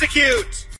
execute!